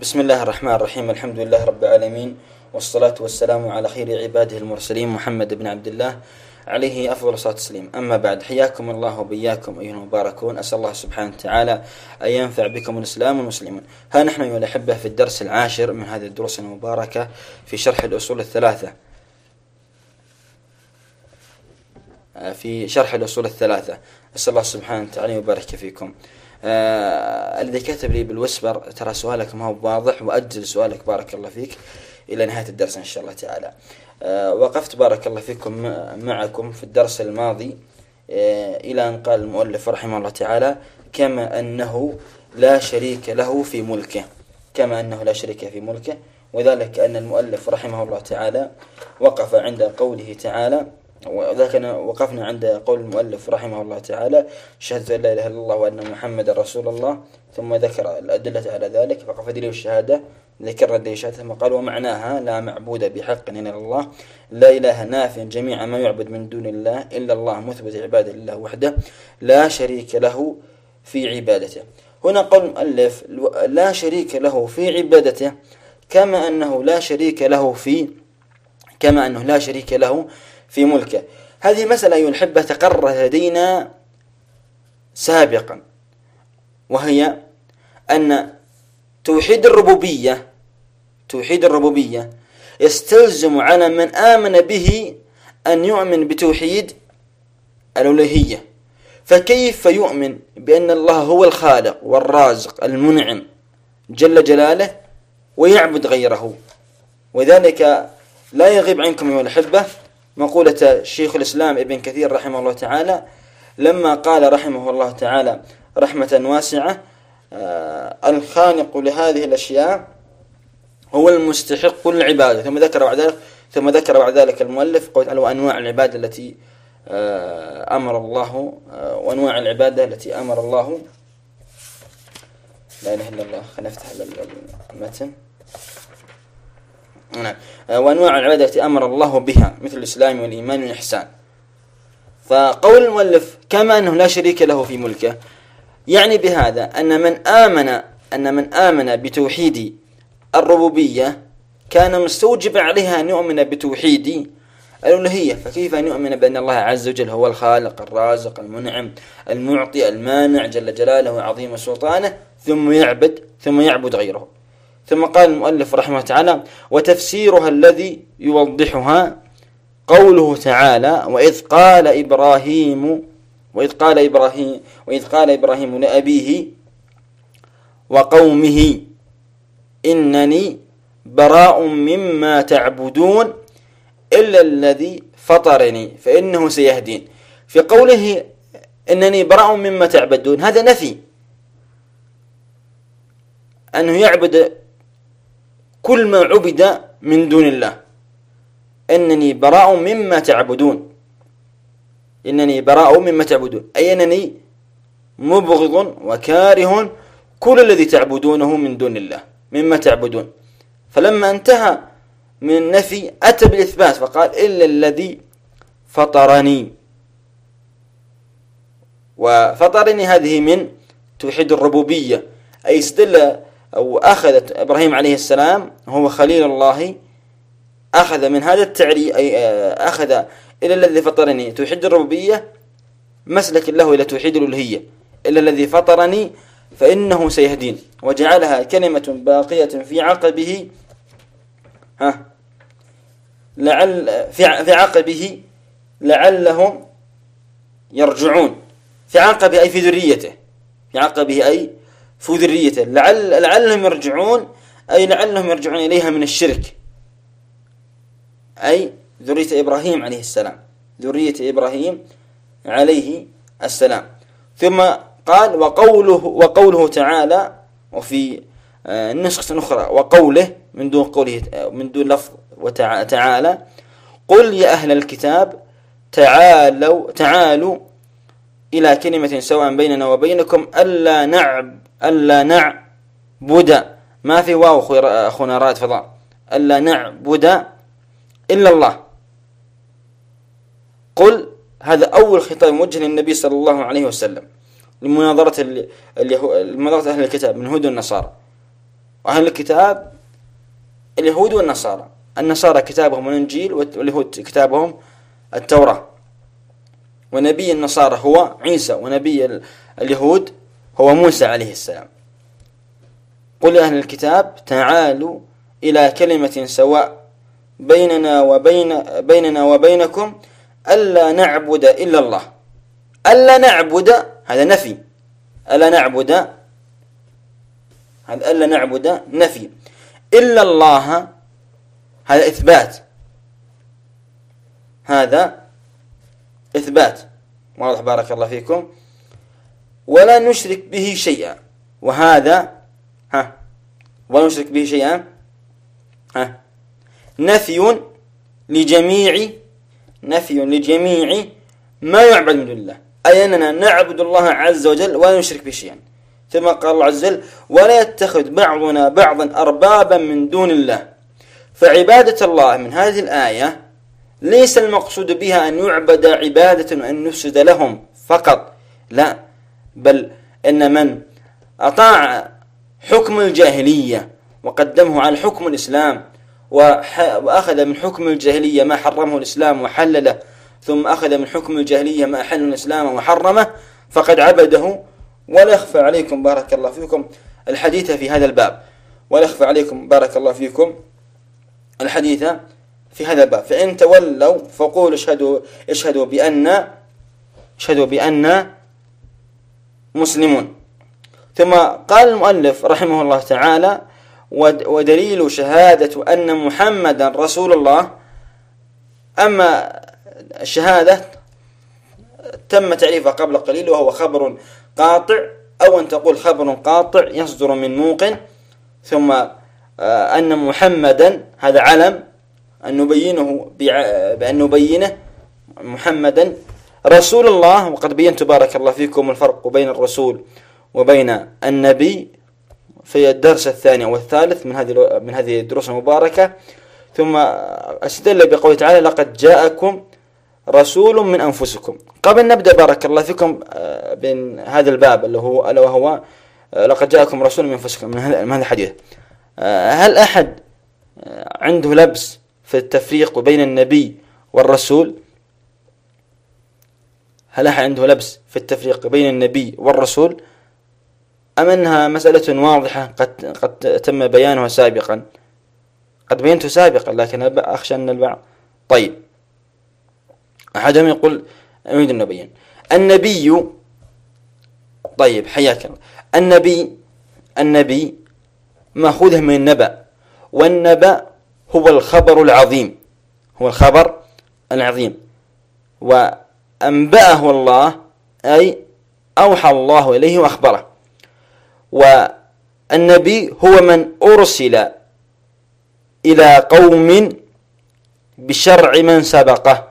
بسم الله الرحمن الرحيم الحمد لله رب العالمين والصلاة والسلام على خير عباده المرسلين محمد بن عبد الله عليه أفضل الصلاة والسلام أما بعد حياكم الله وبياكم أيها المباركون أسأل الله سبحانه وتعالى أن ينفع بكم الإسلام والمسلمين ها نحن أيها الأحبة في الدرس العاشر من هذه الدروس المباركة في شرح الأصول الثلاثة في شرح الأصول الثلاثة أسأل الله سبحانه وتعالى يبارك فيكم آه الذي كتب لي بالوسبر ترى سؤالك ما هو واضح وأجل سؤالك بارك الله فيك إلى نهاية الدرس إن شاء الله تعالى. آه وقفت بارك الله فيكم معكم في الدرس الماضي آه إلى أن قال المؤلف رحمه الله تعالى كما أنه لا شريك له في ملكه. كما أنه لا شريك في ملكه وذلك أن المؤلف رحمه الله تعالى وقف عند قوله تعالى وذلك وقفنا عند قول المؤلف رحمه الله تعالى شهادة أن لا إله إلا الله وأن محمد رسول الله. ثم ذكر الأدلة على ذلك فقف دليل الشهادة ذكر دليل الشهادة ثم قال ومعناها لا معبود بحق إلا الله لا إله نافع جميع ما يعبد من دون الله إلا الله مثبت عبادة لله وحده لا شريك له في عبادته. هنا قول المؤلف لا شريك له في عبادته كما أنه لا شريك له في كما أنه لا شريك له في ملكه. هذه مسألة أيها الحبة تقرر لدينا سابقا وهي أن توحيد الربوبية توحيد الربوبية يستلزم على من آمن به أن يؤمن بتوحيد الألوهية. فكيف يؤمن بأن الله هو الخالق والرازق المنعم جل جلاله ويعبد غيره؟ وذلك لا يغيب عنكم أيها الأحبة. مقولة شيخ الإسلام ابن كثير رحمه الله تعالى لما قال رحمه الله تعالى رحمة واسعة آه الخالق لهذه الأشياء هو المستحق للعبادة. ثم ذكر بعد ذلك ثم ذكر بعد ذلك المؤلف قول وأنواع العبادة التي آه أمر الله آه وأنواع العبادة التي أمر الله. لا إله إلا الله. خلينا نفتح المتن. نعم وأنواع العبادة التي أمر الله بها مثل الإسلام والإيمان والإحسان. فقول المؤلف كما أنه لا شريك له في ملكه يعني بهذا أن من آمن أن من آمن بتوحيد الربوبية كان مستوجبا عليها أن يؤمن بتوحيد الألوهية. فكيف أن يؤمن بأن الله عز وجل هو الخالق الرازق المنعم المعطي المانع جل جلاله وعظيم سلطانه ثم يعبد ثم يعبد غيره؟ ثم قال المؤلف رحمه تعالى وتفسيرها الذي يوضحها قوله تعالى وإذ قال إبراهيم وإذ قال إبراهيم وإذ قال إبراهيم لأبيه وقومه إنني براء مما تعبدون إلا الذي فطرني فإنه سيهدين في قوله إنني براء مما تعبدون هذا نفي. أنه يعبد كل ما عبد من دون الله. إنني براء مما تعبدون. إنني براء مما تعبدون. أي أنني مبغض وكاره كل الذي تعبدونه من دون الله. مما تعبدون. فلما انتهى من النفي أتى بالإثبات فقال إلا الذي فطرني. وفطرني هذه من توحيد الربوبية. أي استدل أو أخذت إبراهيم عليه السلام هو خليل الله أخذ من هذا التعريف أي آه، أخذ إلى الذي فطرني. توحيد الربوبية مسلك له إلى توحيد الألوهية. إلا الذي فطرني فإنه سيهدين. وجعلها كلمة باقية في عقبه ها لعل في في عقبه لعلهم يرجعون. في عقبه أي في ذريته. في عقبه أي في ذريته. لعل لعلهم يرجعون أي لعلهم يرجعون إليها من الشرك. أي ذرية إبراهيم عليه السلام. ذرية إبراهيم عليه السلام. ثم قال وقوله وقوله تعالى وفي آه، نسخة أخرى وقوله من دون قوله من دون لفظ وتعالى قل يا أهل الكتاب تعالوا تعالوا إلى كلمة سواء بيننا وبينكم ألا نعب ألا نعبد ما في واو أخونا رائد فضاء. ألا نعبد إلا الله. قل هذا أول خطاب موجه للنبي صلى الله عليه وسلم. لمناظرة لمناظرة أهل الكتاب من هود والنصارى. وأهل الكتاب اليهود والنصارى. النصارى كتابهم الإنجيل واليهود كتابهم التوراة. ونبي النصارى هو عيسى ونبي اليهود هو موسى عليه السلام. قل أهل الكتاب تعالوا إلى كلمة سواء بيننا وبين بيننا وبينكم ألا نعبد إلا الله. ألا نعبد هذا نفي. ألا نعبد هذا ألا نعبد نفي. إلا الله هذا إثبات. هذا إثبات. واضح بارك الله فيكم. ولا نشرك به شيئا. وهذا ها ولا نشرك به شيئا ها نفي لجميع نفي لجميع ما يعبد من دون الله. أي أننا نعبد الله عز وجل ولا نشرك به شيئا. ثم قال الله عز وجل ولا يتخذ بعضنا بعضا أربابا من دون الله. فعبادة الله من هذه الآية ليس المقصود بها أن يعبد عبادة وأن نفسد لهم فقط. لا. بل إن من أطاع حكم الجاهلية وقدمه على حكم الإسلام وأخذ من حكم الجاهلية ما حرمه الإسلام وحلله ثم أخذ من حكم الجاهلية ما أحل الإسلام وحرمه فقد عبده. ولا يخفى عليكم بارك الله فيكم الحديث في هذا الباب. ولا يخفى عليكم بارك الله فيكم الحديث في هذا الباب. فإن تولوا فقولوا اشهدوا اشهدوا بأن اشهدوا بأن مسلمون. ثم قال المؤلف رحمه الله تعالى ودليل شهادة أن محمدا رسول الله أما الشهادة تم تعريفها قبل قليل وهو خبر قاطع أو أن تقول خبر قاطع يصدر من موقن. ثم آه، أن محمدا هذا علم أن نبينه بأن نبينه محمدا رسول الله وقد بينت بارك الله فيكم الفرق بين الرسول وبين النبي في الدرس الثاني والثالث من هذه من هذه الدروس المباركة. ثم أستدل بقوله تعالى لقد جاءكم رسول من أنفسكم. قبل نبدأ بارك الله فيكم آه، بين هذا الباب اللي هو ألا وهو آه، لقد جاءكم رسول من أنفسكم. من هذا الحديث. آه، هل أحد عنده لبس في التفريق بين النبي والرسول؟ هل أحد عنده لبس في التفريق بين النبي والرسول؟ أم أنها مسألة واضحة قد, قد تم بيانها سابقا؟ قد بينته سابقا لكن أخشى أن البعض طيب. أحدهم يقول أريد أن نبين. النبي طيب حياك الله. النبي النبي مأخوذه من النبأ والنبأ هو الخبر العظيم. هو الخبر العظيم. وأنبأه الله أي أوحى الله إليه وأخبره. والنبي هو من أرسل إلى قوم بشرع من سبقه.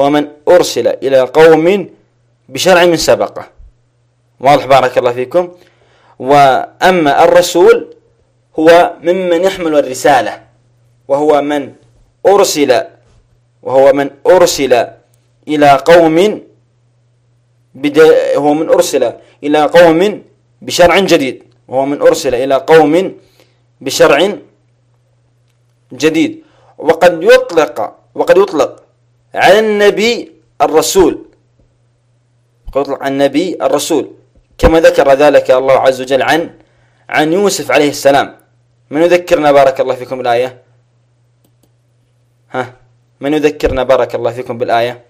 هو من أرسل إلى قوم بشرع من سبقه. واضح بارك الله فيكم. وأما الرسول هو ممن يحمل الرسالة وهو من أرسل وهو من أرسل إلى قوم هو من أرسل إلى قوم بشرع جديد. وهو من أرسل إلى قوم بشرع جديد. وقد يطلق وقد يطلق على النبي الرسول. وقد يطلق على النبي الرسول. كما ذكر ذلك الله عز وجل عن عن يوسف عليه السلام. من يذكرنا بارك الله فيكم الآية ها؟ من يذكرنا بارك الله فيكم بالآية؟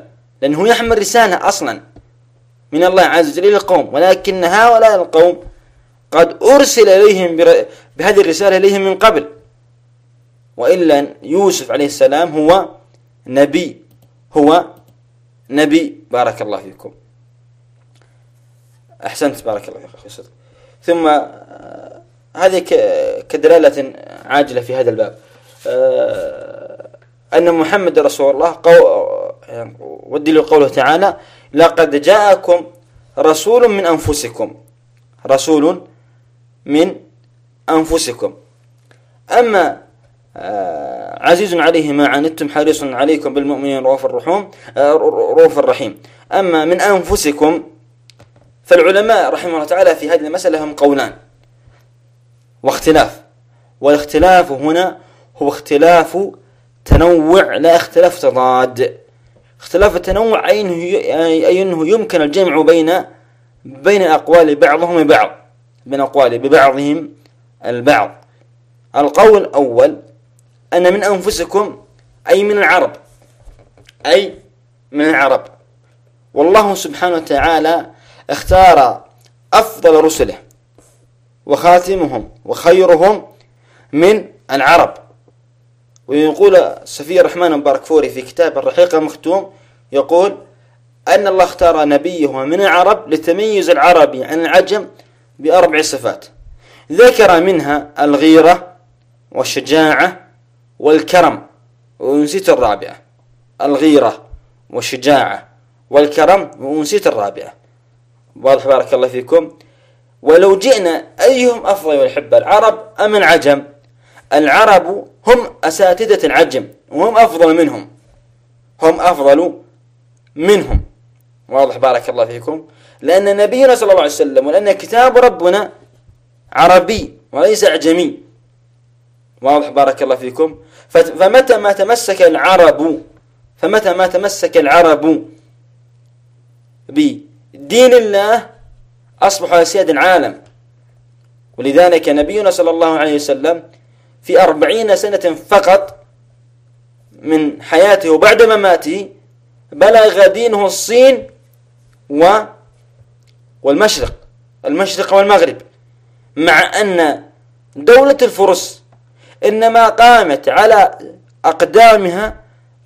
لأنه يحمل رسالة أصلا من الله عز وجل إلى القوم. ولكن هؤلاء القوم قد أرسل إليهم بهذه الرسالة إليهم من قبل. وإلا يوسف عليه السلام هو نبي. هو نبي. بارك الله فيكم. أحسنت. بارك الله فيك ثم هذه كدلالة عاجلة في هذا الباب. آه، أن محمد رسول الله والدليل قوله تعالى لقد جاءكم رسول من أنفسكم. رسول من أنفسكم. أما آه، عزيز عليه ما عنتم حريص عليكم بالمؤمنين رؤوف الرحوم آه، رؤوف الرحيم. أما من أنفسكم فالعلماء رحمه الله تعالى في هذه المسألة هم قولان. واختلاف. والاختلاف هنا هو اختلاف تنوع لا اختلاف تضاد. اختلاف التنوع أي أنه, أي أنه يمكن الجمع بين بين الأقوال بعضهم ببعض بين أقوال ببعضهم البعض. القول الأول أن من أنفسكم أي من العرب أي من العرب. والله سبحانه وتعالى اختار أفضل رسله وخاتمهم وخيرهم من العرب. ويقول سفي الرحمن مبارك فوري في كتاب الرحيق المختوم يقول أن الله اختار نبيه من العرب لتميز العربي عن العجم بأربع صفات ذكر منها الغيرة والشجاعة والكرم ونسيت الرابعة الغيرة والشجاعة والكرم ونسيت الرابعة واضح بارك الله فيكم. ولو جئنا أيهم أفضل يحب العرب أم العجم؟ العرب هم أساتذة العجم وهم أفضل منهم. هم أفضل منهم. واضح بارك الله فيكم. لأن نبينا صلى الله عليه وسلم ولأن كتاب ربنا عربي وليس أعجمي. واضح بارك الله فيكم. فمتى ما تمسك العرب فمتى ما تمسك العرب بدين الله أصبحوا سياد العالم. ولذلك نبينا صلى الله عليه وسلم في أربعين سنة فقط من حياته وبعد مماته بلغ دينه الصين و والمشرق المشرق والمغرب. مع أن دولة الفرس إنما قامت على أقدامها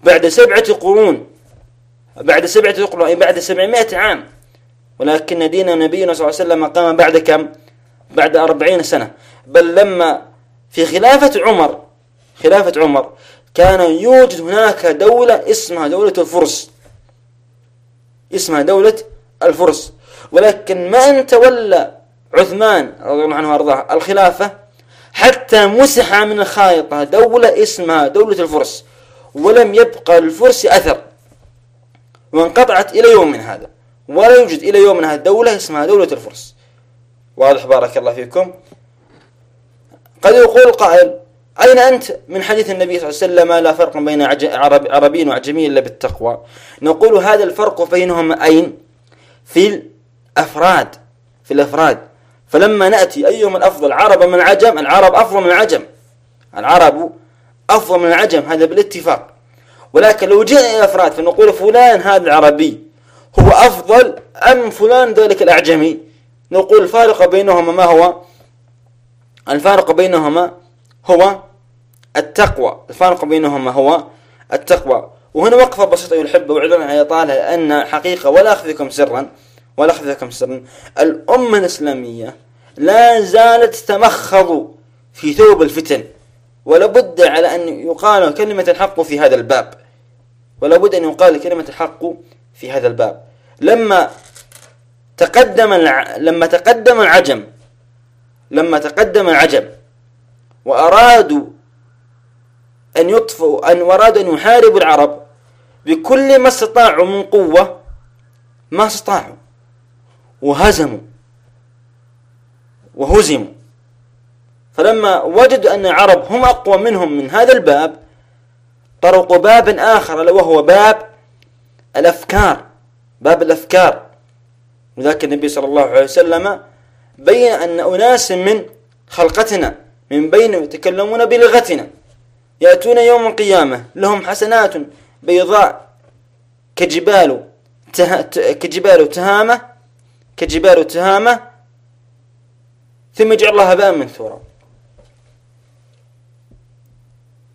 بعد سبعة قرون بعد سبعة قرون بعد سبعمائة عام. ولكن دين نبينا صلى الله عليه وسلم قام بعد كم؟ بعد أربعين سنة. بل لما في خلافة عمر خلافة عمر. كان يوجد هناك دولة اسمها دولة الفرس. اسمها دولة الفرس. ولكن ما أن تولى عثمان رضي الله عنه وأرضاه الخلافة حتى مسح من الخائطة دولة اسمها دولة الفرس. ولم يبقى للفرس أثر. وانقطعت إلى يوم من هذا. ولا يوجد إلى يوم من هذا دولة اسمها دولة الفرس. واضح بارك الله فيكم. قد يقول قائل أين أنت؟ من حديث النبي صلى الله عليه وسلم لا فرق بين عرب عربي وعجمي إلا بالتقوى. نقول هذا الفرق بينهم أين؟ في الأفراد في الأفراد. فلما نأتي أيهم الأفضل عرب من العجم العرب أفضل من العجم العرب أفضل من العجم هذا بالاتفاق. ولكن لو جئنا إلى الأفراد فنقول فلان هذا العربي هو أفضل أم فلان ذلك الأعجمي؟ نقول الفارق بينهما ما هو؟ الفارق بينهما هو التقوى. الفارق بينهما هو التقوى. وهنا وقفة بسيطة يحب وعذرا على إطالة لأن حقيقة ولا أخفيكم سرا ولا أخفيكم سرا الأمة الإسلامية لا زالت تتمخض في ثوب الفتن ولابد على أن يقال كلمة الحق في هذا الباب. ولابد أن يقال كلمة الحق في هذا الباب. لما تقدم. لما تقدم العجم لما تقدم العجم وأرادوا أن يطفئوا أن أرادوا أن يحاربوا العرب بكل ما استطاعوا من قوة ما استطاعوا. وهزموا. وهزموا. فلما وجدوا أن العرب هم أقوى منهم من هذا الباب طرقوا باب آخر وهو باب الأفكار. باب الأفكار. وذاك النبي صلى الله عليه وسلم بين أن أناس من خلقتنا من بين يتكلمون بلغتنا يأتون يوم القيامة لهم حسنات بيضاء كجبال ته... كجبال تهامة كجبال تهامة ثم يجعل الله هباء منثورا.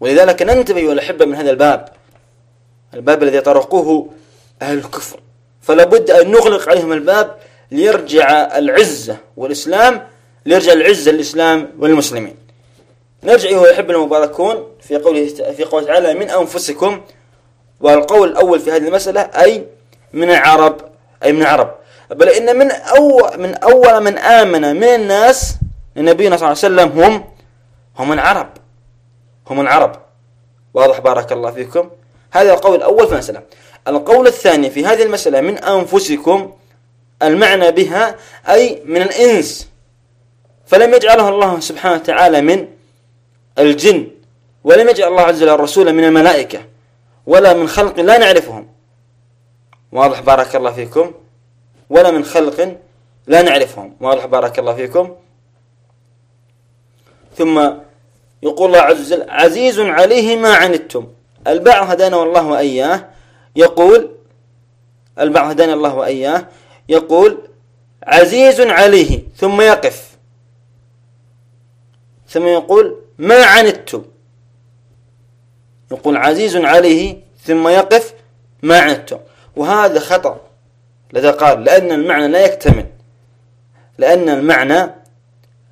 ولذلك ننتبه أيها الأحبة من هذا الباب الباب الذي طرقوه أهل الكفر. فلا بد أن نغلق عليهم الباب ليرجع العزة والإسلام ليرجع العزة للإسلام والمسلمين. نرجع هو يحب المباركون في قوله في قوله تعالى من أنفسكم والقول الأول في هذه المسألة أي من العرب أي من العرب. بل إن من أول من أول من آمن من الناس لنبينا صلى الله عليه وسلم هم هم العرب هم العرب. واضح بارك الله فيكم. هذا القول الأول في المسألة. القول الثاني في هذه المسألة من أنفسكم المعنى بها أي من الإنس. فلم يجعله الله سبحانه وتعالى من الجن ولم يجعل الله عز وجل الرسول من الملائكة ولا من خلق لا نعرفهم. واضح بارك الله فيكم. ولا من خلق لا نعرفهم. واضح بارك الله فيكم. ثم يقول الله عز وجل عزيز عليه ما عنتم. البعض هدانا والله وإياه. يقول البعض هدانا الله وإياه. يقول عزيز عليه ثم يقف. ثم يقول ما عنتم يقول عزيز عليه ثم يقف ما عنتم وهذا خطأ. لذا قال لأن المعنى لا يكتمل. لأن المعنى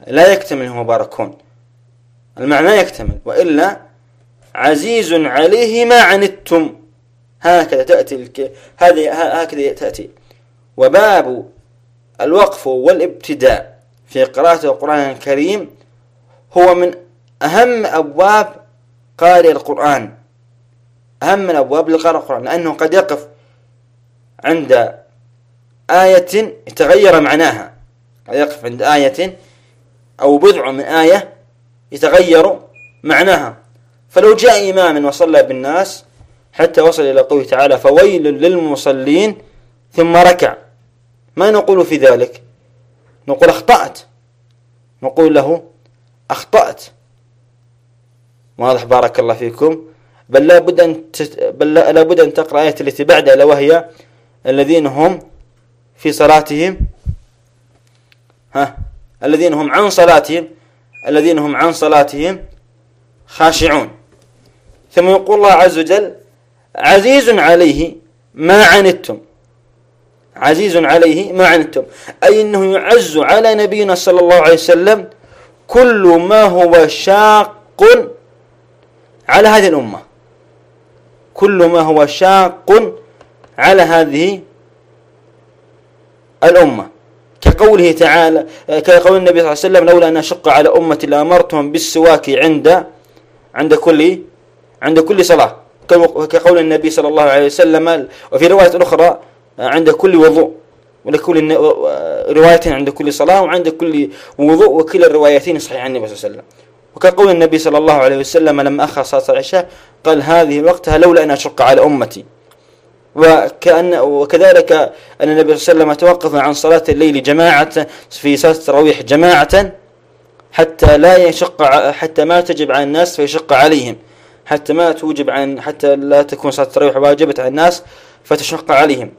لا يكتمل هم مباركون المعنى يكتمل. وإلا عزيز عليه ما عنتم. هكذا تأتي. هذه هكذا تأتي. وباب الوقف والابتداء في قراءة القرآن الكريم هو من أهم أبواب قارئ القرآن. أهم من أبواب لقارئ القرآن لأنه قد يقف عند آية يتغير معناها. قد يقف عند آية أو بضع من آية يتغير معناها. فلو جاء إمام وصلى بالناس حتى وصل إلى قوله تعالى فويل للمصلين ثم ركع. ما نقول في ذلك؟ نقول أخطأت. نقول له أخطأت. واضح بارك الله فيكم. بل لا بد أن تت... بل لا بد أن تقرأ آية التي بعدها ألا وهي الذين هم في صلاتهم. ها؟ الذين هم عن صلاتهم. الذين هم عن صلاتهم خاشعون. ثم يقول الله عز وجل عزيز عليه ما عنتم. عزيز عليه ما عنتم. أي أنه يعز على نبينا صلى الله عليه وسلم كل ما هو شاق على هذه الأمة. كل ما هو شاق على هذه الأمة. كقوله تعالى كقول النبي صلى الله عليه وسلم لولا أن أشق على أمتي لأمرتهم بالسواك عند عند كل عند كل صلاة. كقول النبي صلى الله عليه وسلم وفي رواية أخرى عند كل وضوء ولكل رواية عند كل صلاة وعند كل وضوء وكلا الروايتين صحيح عن النبي صلى الله عليه وسلم. وكقول النبي صلى الله عليه وسلم لما أخر صلاة العشاء قال هذه وقتها لولا أن أشق على أمتي. وكأن وكذلك أن النبي صلى الله عليه وسلم توقف عن صلاة الليل جماعة في صلاة التراويح جماعة حتى لا يشق حتى ما تجب على الناس فيشق عليهم. حتى ما توجب عن حتى لا تكون صلاة التراويح واجبة على الناس فتشق عليهم.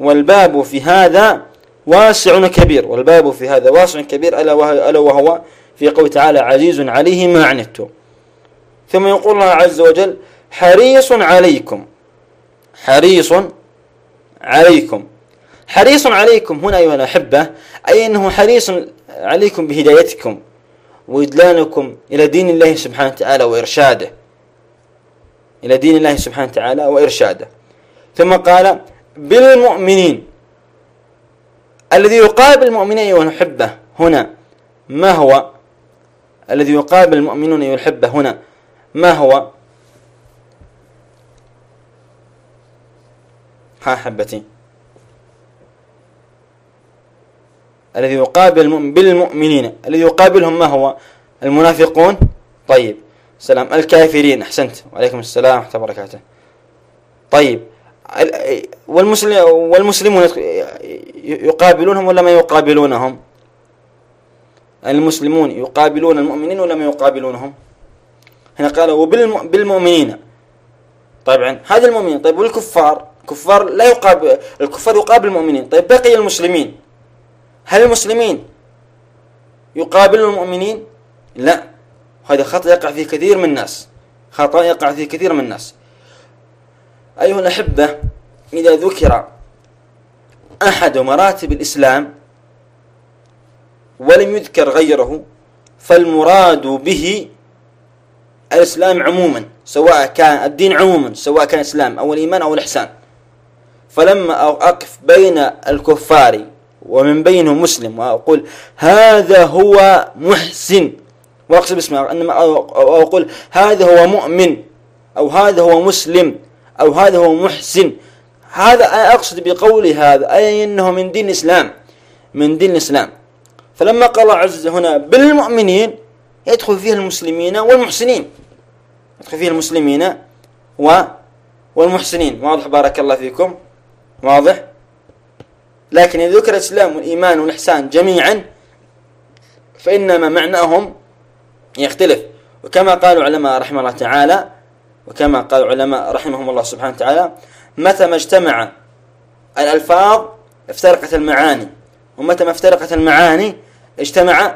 والباب في هذا واسع كبير والباب في هذا واسع كبير ألا وهو, في قول تعالى عزيز عليه ما عنتم. ثم يقول الله عز وجل حريص عليكم حريص عليكم. حريص عليكم هنا أيها الأحبة أي أنه حريص عليكم بهدايتكم وإدلالكم إلى دين الله سبحانه وتعالى وإرشاده. إلى دين الله سبحانه وتعالى وإرشاده. ثم قال بالمؤمنين. الذي يقابل المؤمنين الأحبة هنا ما هو؟ الذي يقابل المؤمنون الأحبة هنا ما هو؟ ها حبتي. الذي يقابل بالمؤمنين الذي يقابلهم ما هو؟ المنافقون. طيب سلام الكافرين أحسنت. وعليكم السلام ورحمة الله وبركاته. طيب والمسلم والمسلمون يقابلونهم ولا ما يقابلونهم؟ المسلمون يقابلون المؤمنين ولا ما يقابلونهم؟ هنا قال وبالمؤمنين طبعا هذا المؤمنين. طيب والكفار؟ الكفار لا يقابل الكفار يقابل المؤمنين. طيب بقي المسلمين. هل المسلمين يقابلون المؤمنين؟ لا. هذا خطأ يقع فيه كثير من الناس. خطأ يقع فيه كثير من الناس. أيها الأحبة إذا ذكر أحد مراتب الإسلام ولم يذكر غيره فالمراد به الإسلام عموما سواء كان الدين عموما سواء كان الإسلام أو الإيمان أو الإحسان. فلما أقف بين الكفار ومن بينهم مسلم وأقول هذا هو محسن وأقصد باسمه أنما أقول هذا هو مؤمن أو هذا هو مسلم أو هذا هو محسن. هذا أقصد بقولي هذا أي أنه من دين الإسلام من دين الإسلام. فلما قال الله عز هنا بالمؤمنين يدخل فيها المسلمين والمحسنين. يدخل فيها المسلمين و والمحسنين. واضح بارك الله فيكم. واضح؟ لكن إذا ذكر الإسلام والإيمان والإحسان جميعا فإنما معناهم يختلف. وكما قال علماء رحمه الله تعالى وكما قال علماء رحمهم الله سبحانه وتعالى متى ما اجتمع الألفاظ افترقت المعاني ومتى ما افترقت المعاني اجتمع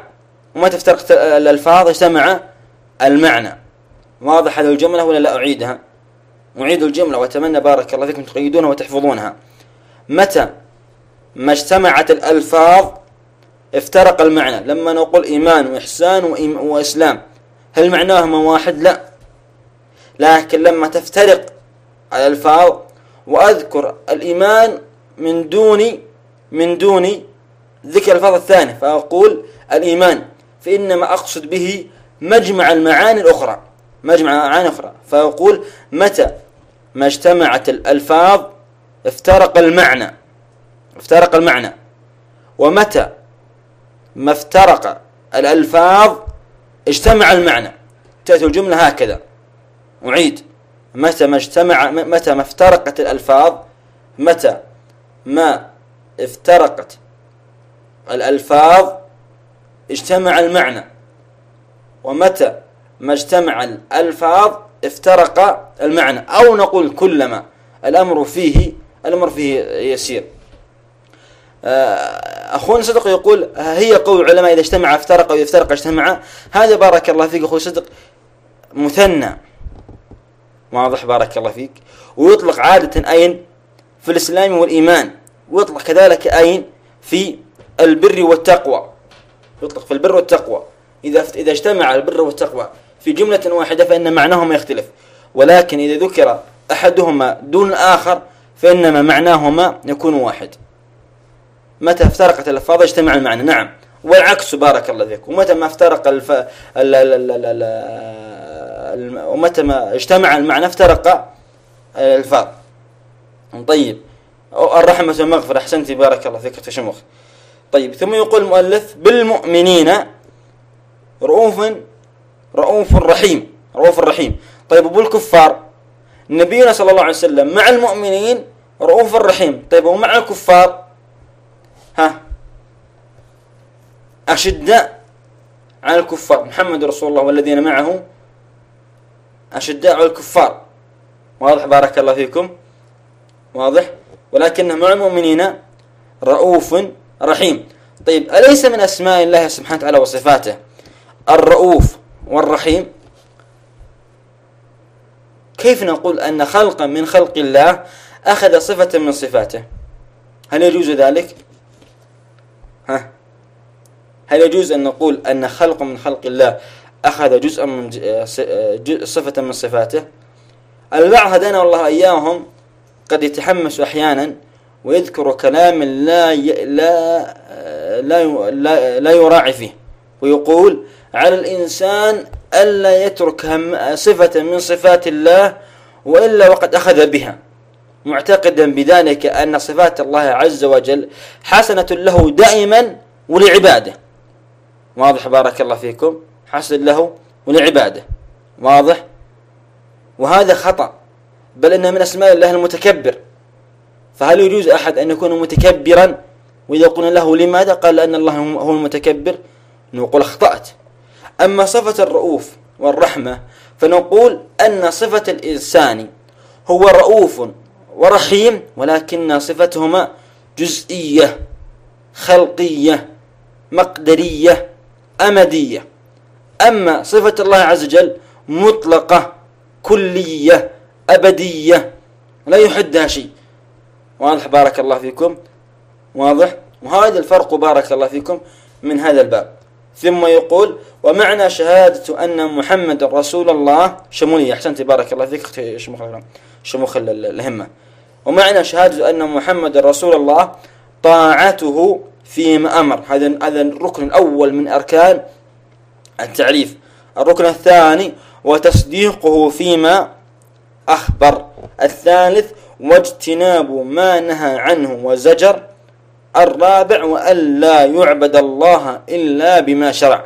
ومتى افترقت الألفاظ اجتمع المعنى. واضح هذه الجملة ولا لا أعيدها؟ أعيد الجملة وأتمنى بارك الله فيكم تقيدونها وتحفظونها. متى ما اجتمعت الألفاظ افترق المعنى؟ لما نقول إيمان وإحسان وإسلام هل معناهما واحد؟ لا. لكن لما تفترق الألفاظ وأذكر الإيمان من دون من دون ذكر الألفاظ الثانية فأقول الإيمان. فإنما أقصد به مجمع المعاني الأخرى مجمع معاني أخرى. فأقول متى ما اجتمعت الألفاظ افترق المعنى افترق المعنى. ومتى ما افترق الألفاظ اجتمع المعنى. تأتي الجملة هكذا. أعيد. متى ما اجتمع متى ما افترقت الألفاظ متى ما افترقت الألفاظ اجتمع المعنى. ومتى ما اجتمع الألفاظ افترق المعنى. أو نقول كلما. الأمر فيه الأمر فيه يسير. آه، أخونا صدق يقول هي قول العلماء إذا اجتمع افترق وإذا افترق اجتمع. هذا بارك الله فيك أخوي صدق مثنى. واضح بارك الله فيك. ويطلق عادة أين؟ في الإسلام والإيمان. ويطلق كذلك أين؟ في البر والتقوى. يطلق في البر والتقوى. إذا إذا اجتمع البر والتقوى في جملة واحدة فإن معناهما يختلف. ولكن إذا ذكر أحدهما دون الآخر فإنما معناهما يكون واحد. متى افترقت الألفاظ؟ اجتمع المعنى. نعم. والعكس بارك الله فيك. ومتى ما افترق الف... ال... ال... ال... ال... ومتى ما اجتمع المعنى افترق الألفاظ طيب. الرحمة والمغفرة. أحسنت بارك الله فيك تشمخ طيب. ثم يقول المؤلف بالمؤمنين رؤوف رؤوف رحيم. رؤوف رحيم. طيب أبو الكفار نبينا صلى الله عليه وسلم مع المؤمنين رؤوف رحيم. طيب ومع الكفار ها أشداء على الكفار. محمد رسول الله والذين معه أشداء على الكفار. واضح بارك الله فيكم. واضح؟ ولكنه مع المؤمنين رؤوف رحيم. طيب أليس من أسماء الله سبحانه وتعالى وصفاته؟ الرؤوف والرحيم. كيف نقول أن خلقا من خلق الله أخذ صفة من صفاته؟ هل يجوز ذلك؟ ها؟ هل يجوز أن نقول أن خلق من خلق الله أخذ جزءا من صفة من صفاته. البعض هدانا الله إياهم قد يتحمس أحيانا ويذكر كلام لا لا لا لا, لا يراعي فيه. ويقول على الإنسان ألا يترك صفة من صفات الله وإلا وقد أخذ بها. معتقدا بذلك أن صفات الله عز وجل حسنة له دائما ولعباده. واضح بارك الله فيكم. حسن له ولعباده واضح؟ وهذا خطأ. بل إن من أسماء الله المتكبر. فهل يجوز أحد أن يكون متكبرا وإذا قلنا له لماذا؟ قال لأن الله هو المتكبر. نقول أخطأت. أما صفة الرؤوف والرحمة فنقول أن صفة الإنسان هو رؤوف ورحيم ولكن صفتهما جزئية خلقية مقدرية أمدية. أما صفة الله عز وجل مطلقة كلية أبدية لا يحدها شيء. واضح؟ بارك الله فيكم. واضح؟ وهذا الفرق بارك الله فيكم من هذا الباب. ثم يقول ومعنى شهادة أن محمد رسول الله شمولية أحسنت بارك الله فيك شموخ شموخ الهمة. ومعنى شهادة أن محمد رسول الله طاعته فيما أمر. هذا هذا الركن الأول من أركان التعريف. الركن الثاني وتصديقه فيما أخبر. الثالث واجتناب ما نهى عنه وزجر. الرابع وألا يعبد الله إلا بما شرع.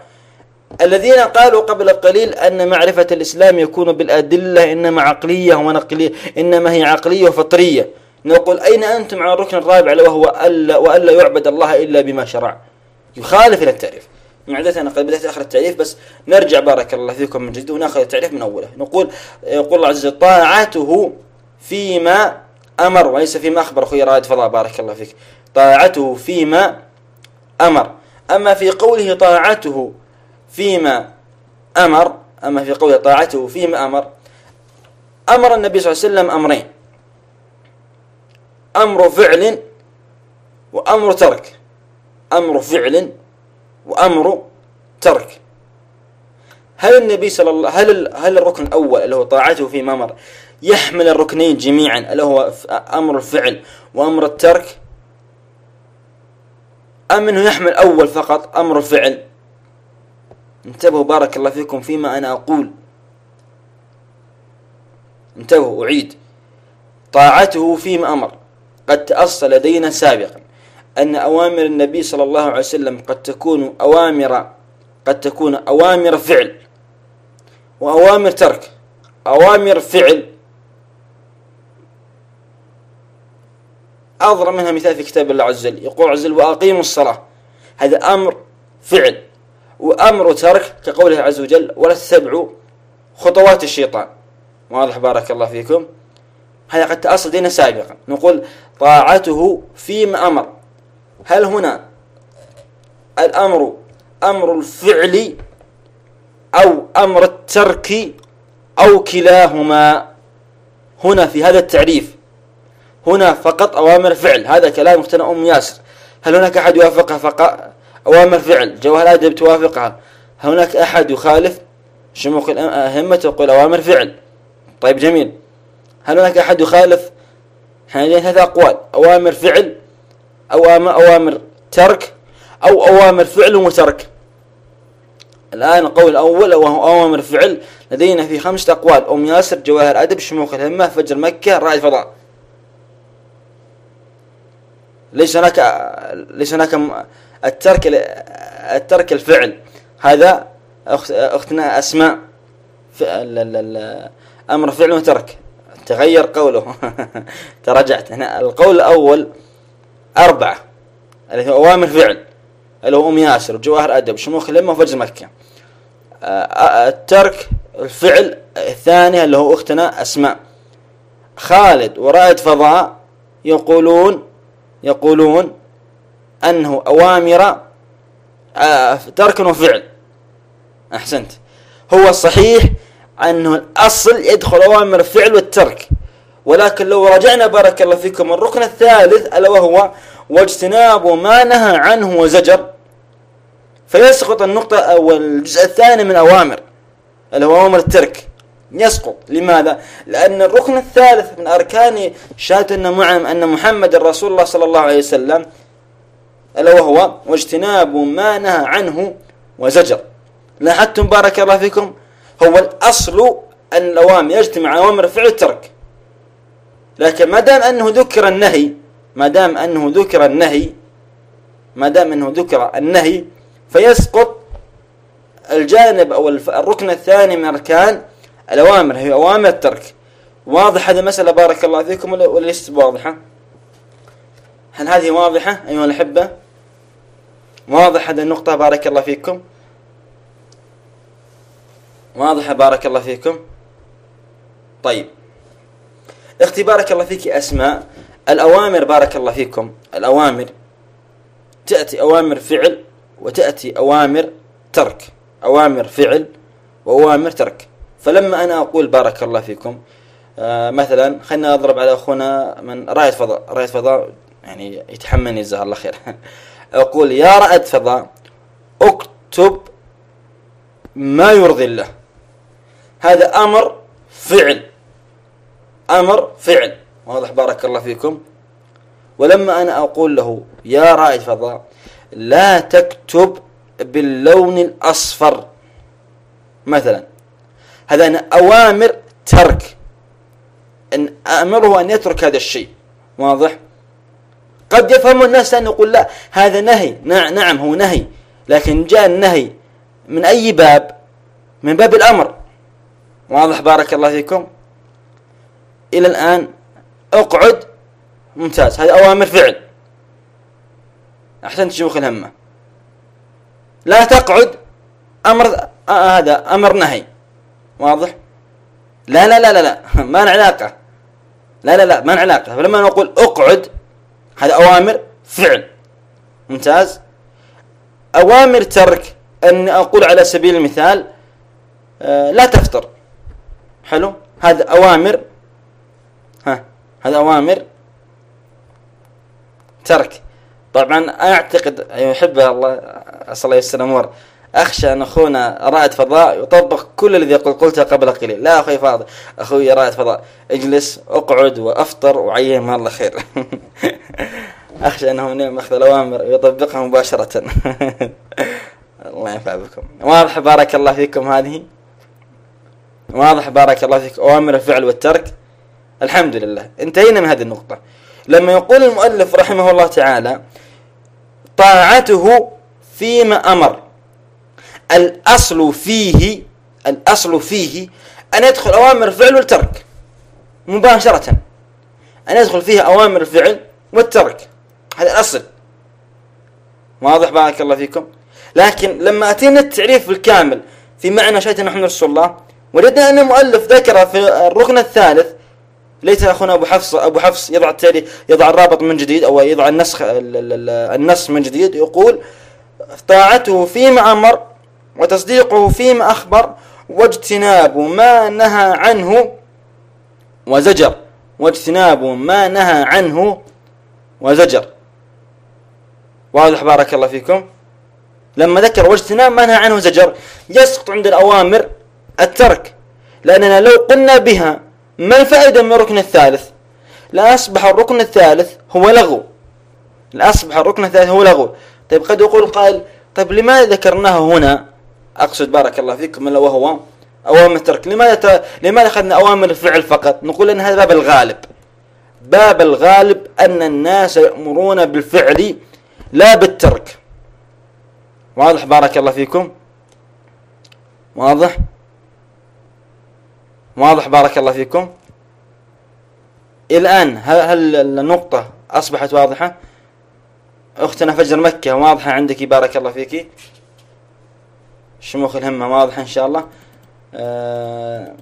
الذين قالوا قبل قليل أن معرفة الإسلام يكون بالأدلة إنما عقلية ونقلية إنما هي عقلية وفطرية. نقول أين أنتم على الركن الرابع وهو ألا وألا يعبد الله إلا بما شرع؟ يخالف إلى التعريف. معذرة أنا قد بدأت آخر التعريف بس نرجع بارك الله فيكم من جديد. وناخذ التعريف من أوله. نقول يقول الله عز وجل طاعته فيما أمر. وليس فيما أخبر. أخوي رائد فضاء بارك الله فيك. طاعته فيما أمر. أما في قوله طاعته فيما أمر أما في قوله طاعته فيما أمر أمر النبي صلى الله عليه وسلم أمرين. أمر فعل وأمر ترك. أمر فعل وأمر ترك. هل النبي صلى الله هل هل الركن الأول اللي هو طاعته فيما أمر يحمل الركنين جميعا اللي هو أمر الفعل وأمر الترك؟ أم أنه يحمل أول فقط أمر الفعل؟ انتبهوا بارك الله فيكم فيما أنا أقول. انتبهوا أعيد. طاعته فيما أمر. قد تأصل لدينا سابقا. أن أوامر النبي صلى الله عليه وسلم قد تكون أوامر قد تكون أوامر فعل. وأوامر ترك. أوامر فعل. أضرب منها مثال في كتاب الله عز وجل. يقول عز وجل وأقيموا الصلاة. هذا أمر فعل. وأمر ترك كقوله عز وجل ولا تتبعوا خطوات الشيطان. واضح بارك الله فيكم. هذا قد تأصل دينا سابقا. نقول طاعته فيما أمر. هل هنا الأمر أمر الفعل أو أمر الترك أو كلاهما هنا في هذا التعريف؟ هنا فقط أوامر فعل هذا كلام مختنى أم ياسر. هل هناك أحد يوافقها فقط أوامر فعل؟ جوهر الأدب توافقها. هل هناك أحد يخالف شموخ الهمة تقول أوامر فعل؟ طيب جميل. هل هناك أحد يخالف؟ لدينا ثلاث أقوال. أوامر فعل أوامر, أوامر ترك أو أوامر فعل وترك. الآن القول الأول وهو أوامر فعل لدينا في خمسة أقوال. أم ياسر جواهر أدب شموخ الهمة فجر مكة رائد فضاء ليس هناك ليس هناك الترك الترك الفعل. هذا أختنا أسماء أمر فعل وترك. تغير قوله. تراجعت. هنا القول الأول أربعة. اللي هو أوامر فعل. اللي هو أم ياسر وجواهر أدب شموخ الأمة وفجر مكة. الترك الفعل الثاني اللي هو أختنا أسماء. خالد ورائد فضاء يقولون يقولون أنه أوامر ترك وفعل. أحسنت. هو الصحيح أنه الأصل يدخل أوامر الفعل والترك. ولكن لو رجعنا بارك الله فيكم الركن الثالث ألا وهو واجتناب ما نهى عنه وزجر فيسقط النقطة أو الجزء الثاني من أوامر اللي هو أوامر الترك. يسقط. لماذا؟ لأن الركن الثالث من أركان شهادة أن أن محمد رسول الله صلى الله عليه وسلم ألا وهو واجتناب ما نهى عنه وزجر. لاحظتم بارك الله فيكم؟ هو الأصل أن الأوامر يجتمع أوامر الفعل والترك لكن ما دام أنه ذكر النهي ما دام أنه ذكر النهي ما دام أنه ذكر النهي فيسقط الجانب أو الركن الثاني من أركان الأوامر هي أوامر الترك. واضح هذه المسألة؟ بارك الله فيكم ولا ليست واضحة؟ هل هذه واضحة أيها الأحبة؟ واضح هذه النقطة؟ بارك الله فيكم. واضحة؟ بارك الله فيكم. طيب. أختي بارك الله فيك أسماء. الأوامر بارك الله فيكم. الأوامر تأتي أوامر فعل وتأتي أوامر ترك. أوامر فعل وأوامر ترك. فلما أنا أقول بارك الله فيكم آه مثلا خلينا أضرب على أخونا من رائد فضاء. رائد فضاء يعني يتحملني جزاه الله خير. أقول يا رائد فضاء اكتب ما يرضي الله. هذا أمر فعل. أمر فعل. واضح بارك الله فيكم. ولما أنا أقول له يا رائد فضاء لا تكتب باللون الأصفر. مثلا هذا أوامر ترك. أن أمره أن يترك هذا الشيء. واضح؟ قد يفهم الناس أن يقول لا هذا نهي. نعم هو نهي. لكن جاء النهي من أي باب؟ من باب الأمر. واضح بارك الله فيكم. إلى الآن اقعد ممتاز. هذه أوامر فعل. أحسنت شيوخ الهمة. لا تقعد أمر آه هذا أمر نهي. واضح؟ لا لا لا لا لا. ما علاقة لا لا لا ما علاقة فلما نقول اقعد هذا أوامر فعل. ممتاز؟ أوامر ترك أن أقول على سبيل المثال آه لا تفطر. حلو؟ هذا أوامر هذا أوامر ترك. طبعا أعتقد يحب الله أسأل الله يسلم الأمور. أخشى أن أخونا رائد فضاء يطبق كل الذي قلته قبل قليل. لا أخوي فاضل أخوي رائد فضاء. اجلس أقعد وأفطر وعين ما الله خير. أخشى أنه من أخذ الأوامر ويطبقها مباشرة. الله ينفع بكم. واضح بارك الله فيكم هذه. واضح بارك الله فيك. أوامر الفعل والترك. الحمد لله. انتهينا من هذه النقطة. لما يقول المؤلف رحمه الله تعالى طاعته فيما أمر. الأصل فيه الأصل فيه أن يدخل أوامر الفعل والترك. مباشرة. أن يدخل فيها أوامر الفعل والترك. هذا الأصل. واضح بارك الله فيكم؟ لكن لما أتينا التعريف بالكامل في معنى شهادة نحن رسول الله وجدنا أن المؤلف ذكر في الركن الثالث ليس أخونا أبو حفص أبو حفص يضع التالي يضع الرابط من جديد أو يضع النسخ النص من جديد يقول طاعته فيما أمر وتصديقه فيما أخبر واجتناب ما نهى عنه وزجر. واجتناب ما نهى عنه وزجر. واضح بارك الله فيكم. لما ذكر واجتناب ما نهى عنه وزجر يسقط عند الأوامر الترك لأننا لو قلنا بها ما الفائدة من الركن الثالث؟ لا أصبح الركن الثالث هو لغو. لا أصبح الركن الثالث هو لغو. طيب قد يقول قائل طيب لماذا ذكرناه هنا؟ أقصد بارك الله فيكم إلا وهو أوامر الترك لماذا لماذا أخذنا أوامر الفعل فقط؟ نقول أن هذا باب الغالب. باب الغالب أن الناس يأمرون بالفعل لا بالترك. واضح بارك الله فيكم؟ واضح؟ واضح بارك الله فيكم. الآن هل النقطة أصبحت واضحة؟ أختنا فجر مكة واضحة عندك بارك الله فيك. شموخ الهمة واضحة إن شاء الله. أه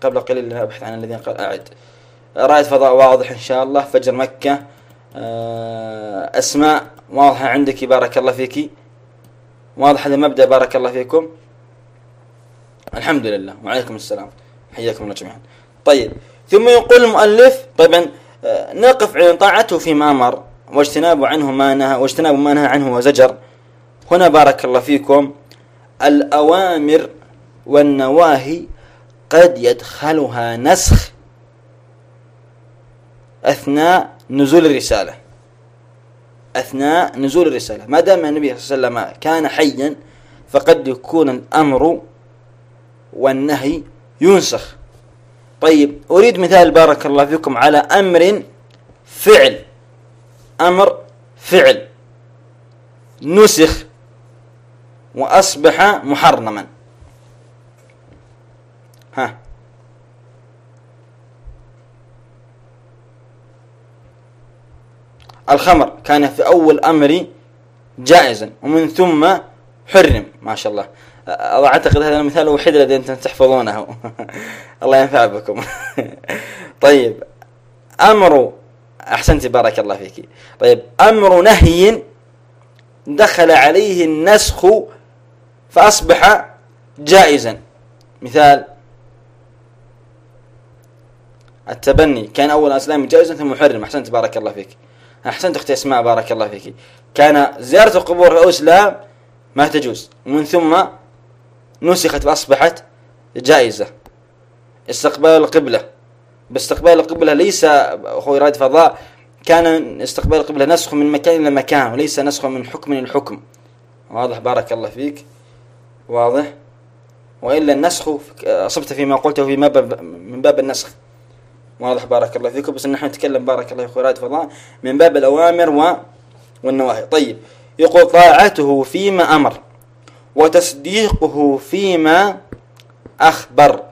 قبل قليل أبحث عن الذين قال أعد. رائد فضاء واضح إن شاء الله فجر مكة. أه أسماء واضحة عندك بارك الله فيك. واضح هذا المبدأ بارك الله فيكم. الحمد لله وعليكم السلام. حياكم الله جميعا. طيب ثم يقول المؤلف طبعا آه، نقف عند طاعته فيما أمر واجتناب عنه ما نهى واجتناب ما نهى عنه وزجر. هنا بارك الله فيكم. الأوامر والنواهي قد يدخلها نسخ أثناء نزول الرسالة. أثناء نزول الرسالة. ما دام النبي صلى الله عليه وسلم كان حيا فقد يكون الأمر والنهي ينسخ. طيب أريد مثال بارك الله فيكم على أمر فعل. أمر فعل. نسخ وأصبح محرما. ها. الخمر كان في أول أمر جائزا ومن ثم حرم ما شاء الله. أعتقد هذا المثال الوحيد الذي أنتم تحفظونه. الله ينفع بكم. طيب أمر أحسنت بارك الله فيك. طيب أمر نهي دخل عليه النسخ فأصبح جائزا. مثال التبني. كان أول الإسلام جائزا ثم محرم أحسنت بارك الله فيك. أحسنت أختي أسماء بارك الله فيك. كان زيارة القبور في ما تجوز. ومن ثم نسخت وأصبحت جائزة. استقبال القبلة. باستقبال القبلة ليس أخوي رائد فضاء كان استقبال القبلة نسخ من مكان إلى مكان وليس نسخ من حكم إلى حكم. واضح بارك الله فيك. واضح. وإلا النسخ أصبت فيما قلته في من باب النسخ. واضح بارك الله فيكم بس نحن نتكلم بارك الله فيكم رائد فضاء من باب الأوامر و والنواهي. طيب يقول طاعته فيما أمر. وتصديقه فيما أخبر.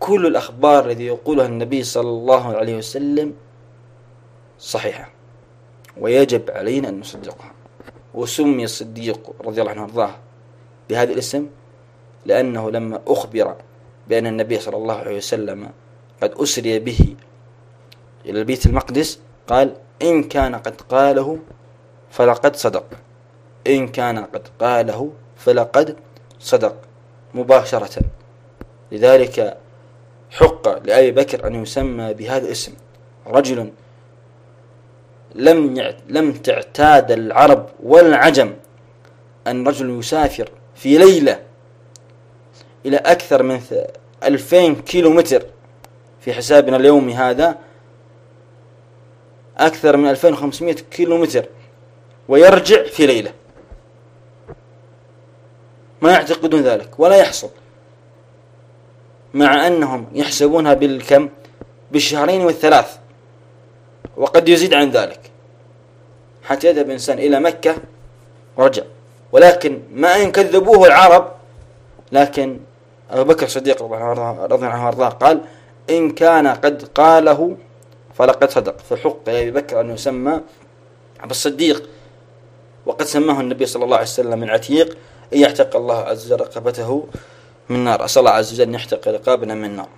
كل الأخبار الذي يقولها النبي صلى الله عليه وسلم صحيحة ويجب علينا أن نصدقها. وسمي الصديق رضي الله عنه وارضاه بهذا الاسم لأنه لما أخبر بأن النبي صلى الله عليه وسلم قد أسري به إلى البيت المقدس قال إن كان قد قاله فلقد صدق. إن كان قد قاله فلقد صدق مباشرة. لذلك حق لأبي بكر أن يسمى بهذا الاسم. رجل لم لم تعتاد العرب والعجم أن رجل يسافر في ليلة إلى أكثر من ألفين كيلو متر في حسابنا اليومي هذا أكثر من 2500 كيلو متر ويرجع في ليلة. ما يعتقدون ذلك ولا يحصل. مع أنهم يحسبونها بالكم بالشهرين والثلاث وقد يزيد عن ذلك. حتى يذهب إنسان إلى مكة ورجع. ولكن ما إن كذبوه العرب لكن أبو بكر الصديق رضي الله عنه وأرضاه قال إن كان قد قاله فلقد صدق. فحق لأبي بكر أن يسمى بالصديق وقد سماه النبي صلى الله عليه وسلم من عتيق إن يعتق الله عز وجل رقبته من نار. أسأل الله عز وجل أن يحتق رقابنا من نار.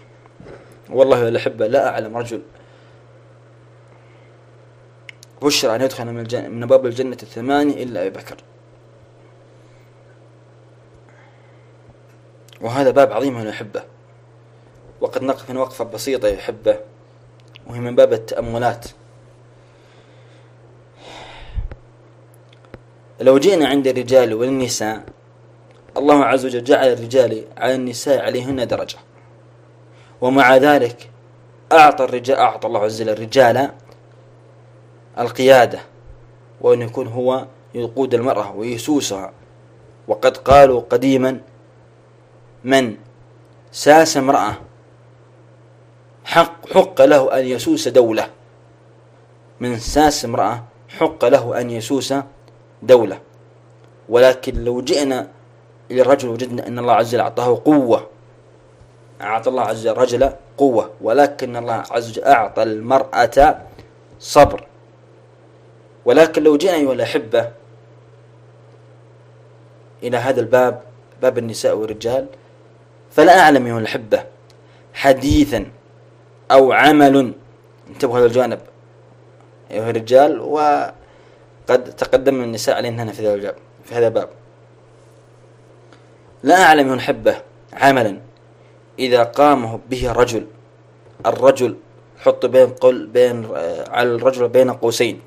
والله الأحبة لا أعلم رجل بشر أن يدخل من, الجنة من باب الجنة الثمانية إلا أبي بكر. وهذا باب عظيم يا الأحبة وقد نقف هنا وقفة بسيطة يا أحبة وهي من باب التأملات. لو جئنا عند الرجال والنساء الله عز وجل جعل الرجال على النساء عليهن درجة. ومع ذلك أعطى الرجال أعطى الله عز وجل الرجال القيادة وأن يكون هو يقود المرأة ويسوسها. وقد قالوا قديما من ساس امرأة حق حق له أن يسوس دولة. من ساس امرأة حق له أن يسوس دولة. ولكن لو جئنا للرجل وجدنا أن الله عز وجل أعطاه قوة. أعطى الله عز وجل رجل قوة ولكن الله عز وجل أعطى المرأة صبر. ولكن لو جئنا أيها الأحبة إلى هذا الباب باب النساء والرجال فلا أعلم أيها الأحبة حديثا أو عمل انتبهوا هذا الجانب أيها الرجال وقد تقدم النساء علينا في هذا في هذا الباب. لا أعلم من حبه عملا. إذا قام به رجل الرجل حط بين قل بين على الرجل بين قوسين.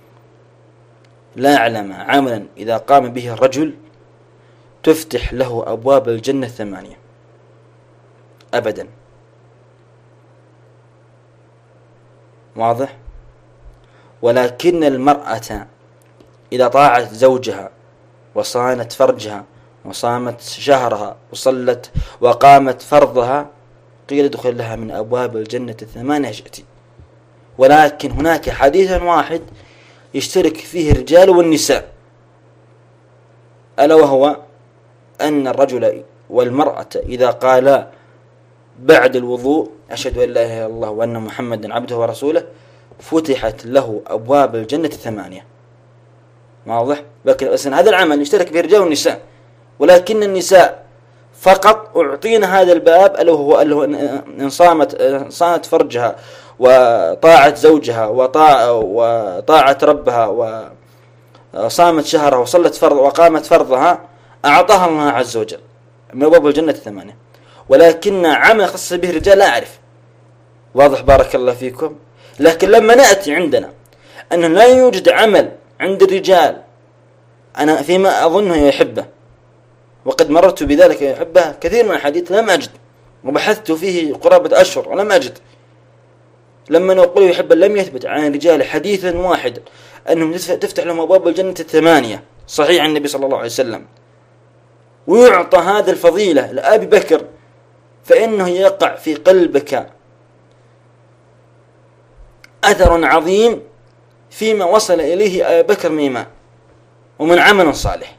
لا أعلم عملا إذا قام به الرجل تفتح له أبواب الجنة الثمانية. أبدا. واضح؟ ولكن المرأة إذا طاعت زوجها وصانت فرجها وصامت شهرها وصلت وقامت فرضها قيل ادخل لها من أبواب الجنة الثمانية شئت ولكن هناك حديث واحد يشترك فيه الرجال والنساء. ألا وهو أن الرجل والمرأة إذا قالا بعد الوضوء أشهد أن لا إله إلا الله وأن محمدا عبده ورسوله فتحت له أبواب الجنة الثمانية. واضح؟ لكن هذا العمل يشترك فيه الرجال والنساء. ولكن النساء فقط أعطينا هذا الباب ألا هو إن صامت صانت فرجها وطاعت زوجها وطاع وطاعت ربها وصامت شهرها وصلت فرض وقامت فرضها أعطاها الله عز وجل من أبواب الجنة الثمانية. ولكن عمل خص به الرجال لا أعرف. واضح بارك الله فيكم؟ لكن لما نأتي عندنا أنه لا يوجد عمل عند الرجال أنا فيما أظنه يحبه. وقد مررت بذلك يحبه كثير من الحديث لم أجد وبحثت فيه قرابة أشهر ولم أجد. لما نقول يحب لم يثبت عن الرجال حديثا واحدا أنهم تفتح لهم أبواب الجنة الثمانية صحيح عن النبي صلى الله عليه وسلم. ويعطى هذا الفضيلة لأبي بكر فإنه يقع في قلبك أثر عظيم فيما وصل إليه أبي بكر إيمان ومن عمل صالح.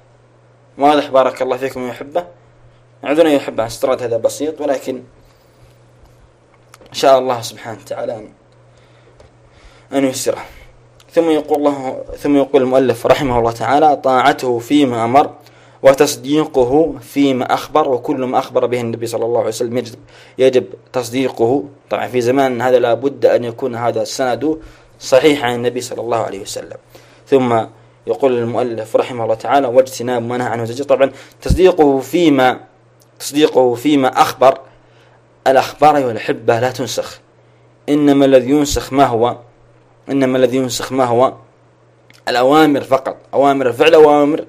واضح بارك الله فيكم يحبه عذرا يحبه استراد هذا بسيط ولكن إن شاء الله سبحانه وتعالى أن يسره ثم يقول الله ثم يقول المؤلف رحمه الله تعالى طاعته فيما أمر وتصديقه فيما أخبر وكل ما أخبر به النبي صلى الله عليه وسلم يجب, يجب تصديقه. طبعا في زمان هذا لابد أن يكون هذا السند صحيح عن النبي صلى الله عليه وسلم. ثم يقول المؤلف رحمه الله تعالى واجتناب ما نهى عنه زجر طبعا تصديقه فيما تصديقه فيما أخبر الأخبار أيها الأحبة لا تنسخ. إنما الذي ينسخ ما هو؟ إنما الذي ينسخ ما هو؟ الأوامر فقط. أوامر الفعل أوامر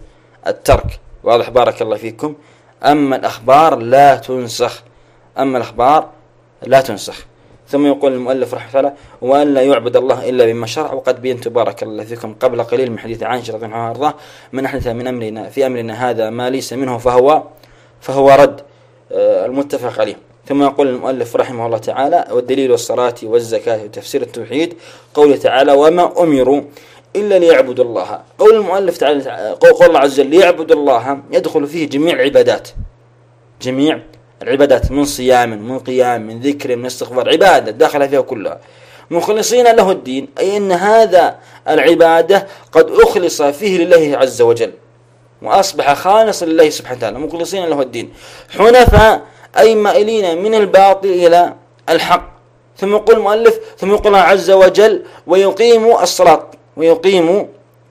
الترك. واضح بارك الله فيكم. أما الأخبار لا تنسخ. أما الأخبار لا تنسخ. ثم يقول المؤلف رحمه الله وأن لا يعبد الله إلا بما شرع. وقد بينت بارك الله فيكم قبل قليل من حديث عائشة رضي الله عنها من أحدث من أمرنا في أمرنا هذا ما ليس منه فهو فهو رد آه، المتفق عليه. ثم يقول المؤلف رحمه الله تعالى والدليل الصلاة والزكاة وتفسير التوحيد قوله تعالى وما أمروا إلا ليعبدوا الله. قول المؤلف تعالى قول الله عز وجل ليعبدوا الله يدخل فيه جميع العبادات جميع العبادات من صيام من قيام من ذكر من استغفار عبادة داخل فيها كلها. مخلصين له الدين أي أن هذا العبادة قد أخلص فيه لله عز وجل وأصبح خالصا لله سبحانه وتعالى. مخلصين له الدين. حنفاء أي مائلين من الباطل إلى الحق. ثم يقول المؤلف ثم يقول عز وجل ويقيم الصلاة ويقيم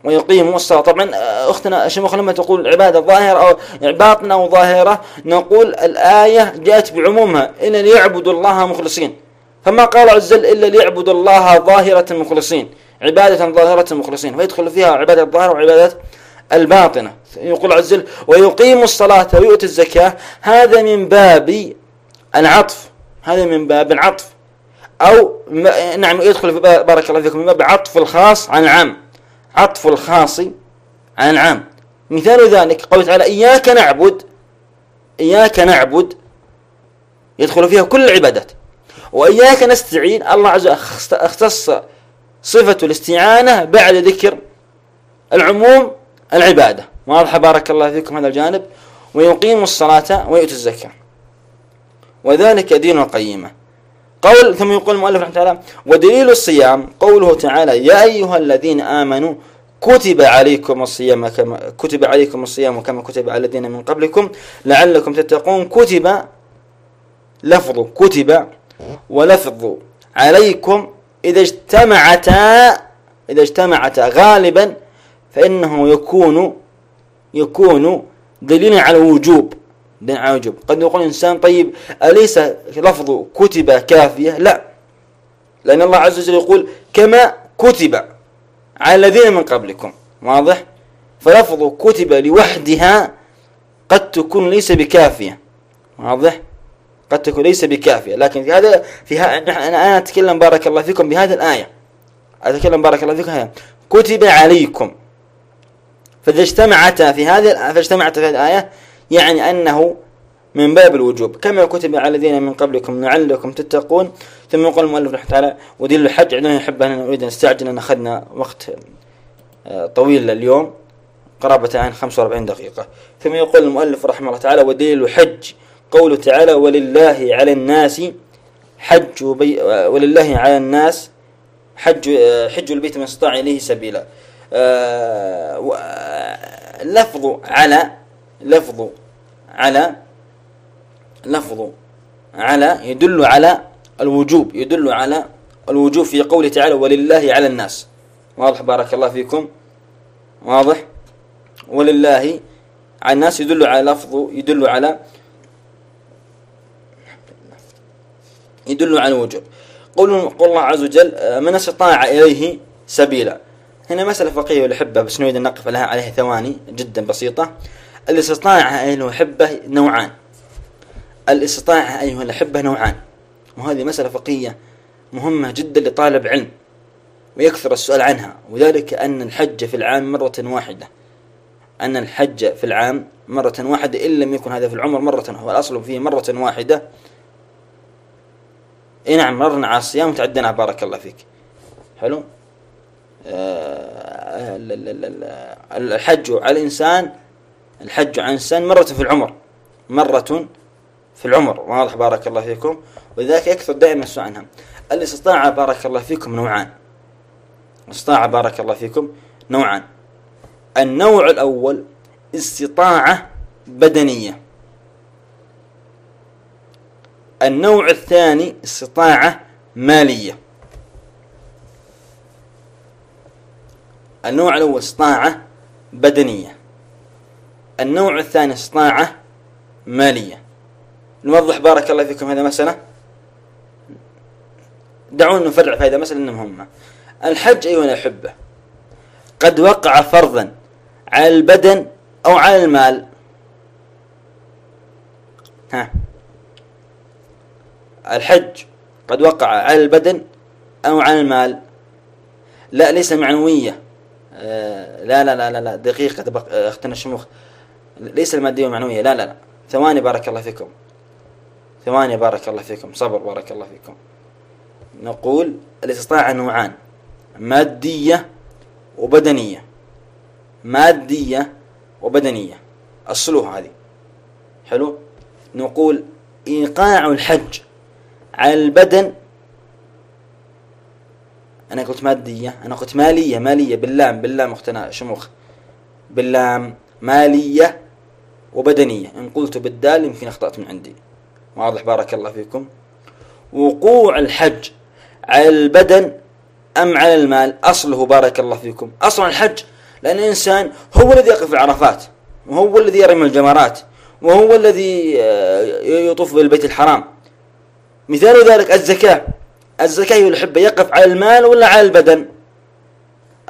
ويقيم الصلاة طبعا أختنا الشيخ لما تقول عبادة ظاهرة أو باطنة أو ظاهرة نقول الآية جاءت بعمومها إلا ليعبدوا الله مخلصين. فما قال عز وجل إلا ليعبدوا الله ظاهرة مخلصين عبادة ظاهرة مخلصين. فيدخل فيها عبادة الظاهرة وعبادة الباطنة. يقول عز وجل ويقيم الصلاة ويؤتي الزكاة. هذا من باب العطف. هذا من باب العطف. أو نعم يدخل بارك الله فيكم من باب عطف الخاص عن العام. عطف الخاص عن العام. مثال ذلك قوله تعالى إياك نعبد إياك نعبد يدخل فيها كل العبادات. وإياك نستعين الله عز وجل اختص صفة الاستعانة بعد ذكر العموم العبادة. واضح بارك الله فيكم هذا الجانب. ويقيم الصلاة ويؤتي الزكاة. وذلك دين القيمة قول ثم يقول المؤلف رحمه الله ودليل الصيام قوله تعالى يا أيها الذين آمنوا كتب عليكم الصيام كما كتب عليكم الصيام كما كتب على الذين من قبلكم لعلكم تتقون كتب لفظ كتب ولفظ عليكم إذا اجتمعتا إذا اجتمعتا غالبا فإنه يكون يكون دليلا على الوجوب على الوجوب قد يقول الإنسان طيب أليس لفظ كتب كافية؟ لا. لأن الله عز وجل يقول كما كتب على الذين من قبلكم. واضح؟ فلفظ كتب لوحدها قد تكون ليس بكافية. واضح؟ قد تكون ليس بكافية. لكن في هذا في ها أنا أتكلم بارك الله فيكم بهذه الآية. أتكلم بارك الله فيكم كتب عليكم. فإذا اجتمعتا في هذه فاجتمعتا في هذه الآية يعني أنه من باب الوجوب. كما كتب على الذين من قبلكم لعلكم تتقون. ثم يقول المؤلف رحمه الله ودين الحج عندنا يحب أن نريد أن نستعجل أن أخذنا وقت آه، طويل اليوم قرابة عن 45 دقيقة. ثم يقول المؤلف رحمه الله تعالى ودليل الحج. قوله تعالى ولله على الناس حج بي ولله على الناس حج آه، حج البيت من استطاع إليه سبيلا. آه، لفظ على لفظ على لفظ على يدل على الوجوب يدل على الوجوب في قوله تعالى ولله على الناس. واضح بارك الله فيكم؟ واضح؟ ولله على الناس يدل على لفظ يدل على يدل على الوجوب. قول الله عز وجل من استطاع إليه سبيلا. هنا مسألة فقهية والأحبة بس نريد أن نقف لها عليها ثواني جدا بسيطة. الاستطاعة أيها الأحبة نوعان. الاستطاعة أيها الأحبة نوعان. وهذه مسألة فقهية مهمة جدا لطالب علم ويكثر السؤال عنها. وذلك أن الحج في العام مرة واحدة. أن الحج في العام مرة واحدة. إن لم يكن هذا في العمر مرة. هو الأصل فيه مرة واحدة. إيه نعم مرنا على الصيام وتعدينا. بارك الله فيك. حلو؟ آه الحج على الإنسان الحج على الإنسان مرة في العمر. مرة في العمر واضح بارك الله فيكم. ولذلك يكثر دائما السؤال عنها الاستطاعة بارك الله فيكم نوعان. استطاعة بارك الله فيكم نوعان. النوع الأول استطاعة بدنية. النوع الثاني استطاعة مالية. النوع الأول استطاعة بدنية. النوع الثاني استطاعة مالية. نوضح بارك الله فيكم هذا مسألة. دعونا نفرع في هذا مسألة إنها مهمة الحج أيها الأحبة قد وقع فرضا على البدن أو على المال. ها. الحج قد وقع على البدن أو على المال. لا ليس معنوية. آه لا لا لا لا, لا دقيقة أختنا الشموخ ليس المادية والمعنوية. لا لا لا. ثواني بارك الله فيكم. ثواني بارك الله فيكم. صبر بارك الله فيكم. نقول الاستطاعة نوعان مادية وبدنية. مادية وبدنية. أصله هذه. حلو؟ نقول إيقاع الحج على البدن. أنا قلت مادية أنا قلت مالية. مالية باللام باللام أختنا شموخ. باللام مالية وبدنية. إن قلت بالدال يمكن أخطأت من عندي. واضح بارك الله فيكم. وقوع الحج على البدن أم على المال؟ أصله بارك الله فيكم. أصلا الحج لأن الإنسان هو الذي يقف في عرفات وهو الذي يرمي الجمرات وهو الذي آه، يطوف بالبيت الحرام. مثال ذلك الزكاة. الزكاة يحب يقف على المال ولا على البدن؟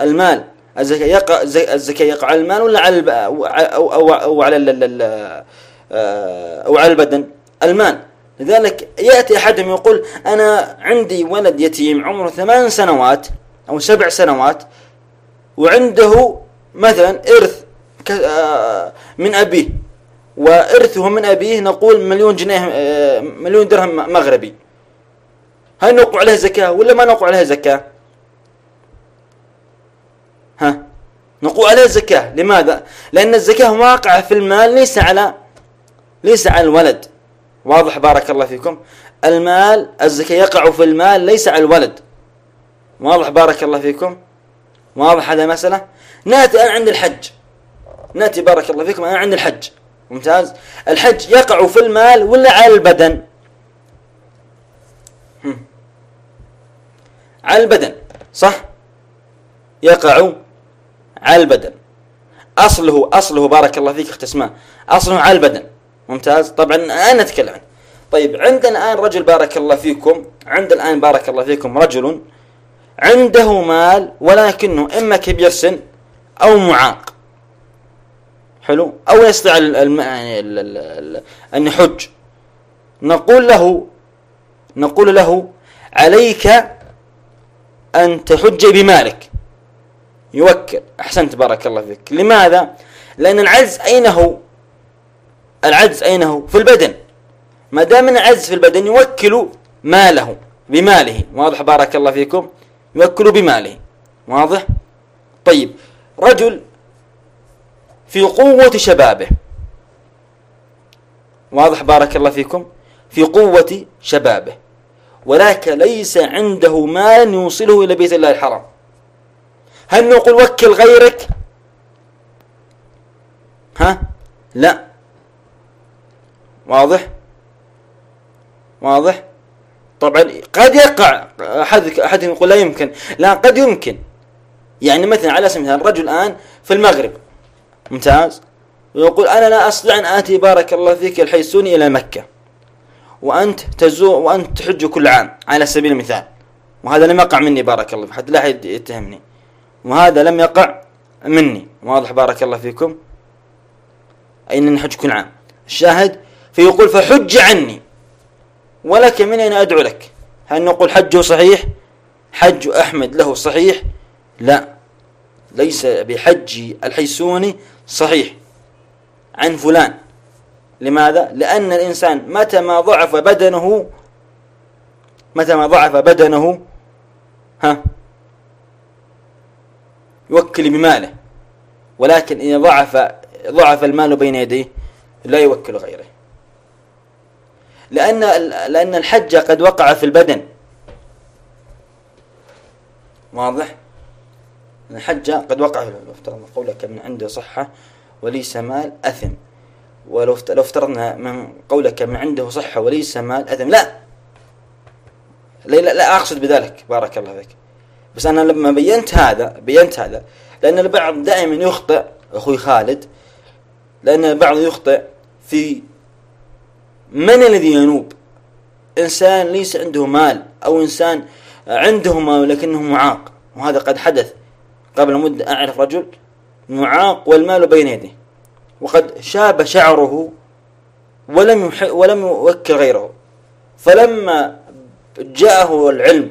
المال. الزكاة يقع الزكاة يقع على المال ولا على أو أو أو على آه، أو على البدن؟ المال. لذلك يأتي أحدهم يقول أنا عندي ولد يتيم عمره ثمان سنوات أو سبع سنوات وعنده مثلا إرث آه، من أبيه. وإرثه من أبيه نقول مليون جنيه آه، مليون درهم مغربي. هل نوقع عليه زكاة ولا ما نوقع عليه زكاة ها نقول عليه زكاة. لماذا؟ لأن الزكاة واقعة في المال ليس على ليس على الولد. واضح بارك الله فيكم. المال الزكاة يقع في المال ليس على الولد. واضح بارك الله فيكم؟ واضح هذا مسألة؟ نأتي الآن عند الحج. نأتي بارك الله فيكم الآن عند الحج. ممتاز؟ الحج يقع في المال ولا على البدن؟ على البدن صح؟ يقع على البدن. أصله أصله بارك الله فيك أخت أسماء. أصله على البدن. ممتاز؟ طبعا أنا أتكلم عنه. طيب عندنا الآن رجل بارك الله فيكم. عند الآن بارك الله فيكم رجل عنده مال ولكنه إما كبير سن أو معاق. حلو؟ أو يستطيع يعني أن يحج. نقول له نقول له عليك أن تحج بمالك. يوكل. أحسنت بارك الله فيك. لماذا؟ لأن العجز أين هو؟ العجز أين هو؟ في البدن. ما دام العجز في البدن يوكل ماله بماله. واضح؟ بارك الله فيكم. يوكل بماله. واضح؟ طيب. رجل في قوة شبابه. واضح؟ بارك الله فيكم. في قوة شبابه. ولكن ليس عنده مال يوصله إلى بيت الله الحرام. هل نقول وكل غيرك؟ ها؟ لا. واضح؟ واضح؟ طبعا قد يقع. احد احدهم يقول لا يمكن. لا قد يمكن. يعني مثلا على سبيل المثال رجل الآن في المغرب. ممتاز. ويقول أنا لا استطيع أن آتي بارك الله فيك الحيسوني إلى مكة. وأنت تزور وأنت تحج كل عام على سبيل المثال. وهذا لم يقع مني بارك الله حتى لا احد يتهمني. وهذا لم يقع مني. واضح بارك الله فيكم. أي أن الحج كل عام الشاهد فيقول فحج عني. ولك من أين أدعو لك؟ هل نقول حجه صحيح؟ حج أحمد له صحيح؟ لا. ليس بحج الحيسوني صحيح. عن فلان. لماذا؟ لأن الإنسان متى ما ضعف بدنه متى ما ضعف بدنه ها؟ يوكل بماله. ولكن إذا ضعف ضعف المال بين يديه لا يوكل غيره. لأن لأن الحج قد وقع في البدن. واضح؟ الحج قد وقع في افترضنا قولك من عنده صحة وليس مال أثم. ولو لو افترضنا من قولك من عنده صحة وليس مال أثم. لا لا, لا أقصد بذلك. بارك الله فيك. بس أنا لما بينت هذا بينت هذا لأن البعض دائما يخطئ أخوي خالد لأن البعض يخطئ في من الذي ينوب؟ إنسان ليس عنده مال أو إنسان عنده مال لكنه معاق وهذا قد حدث قبل مدة أعرف رجل معاق والمال بين يديه وقد شاب شعره ولم ولم يوكل غيره فلما جاءه العلم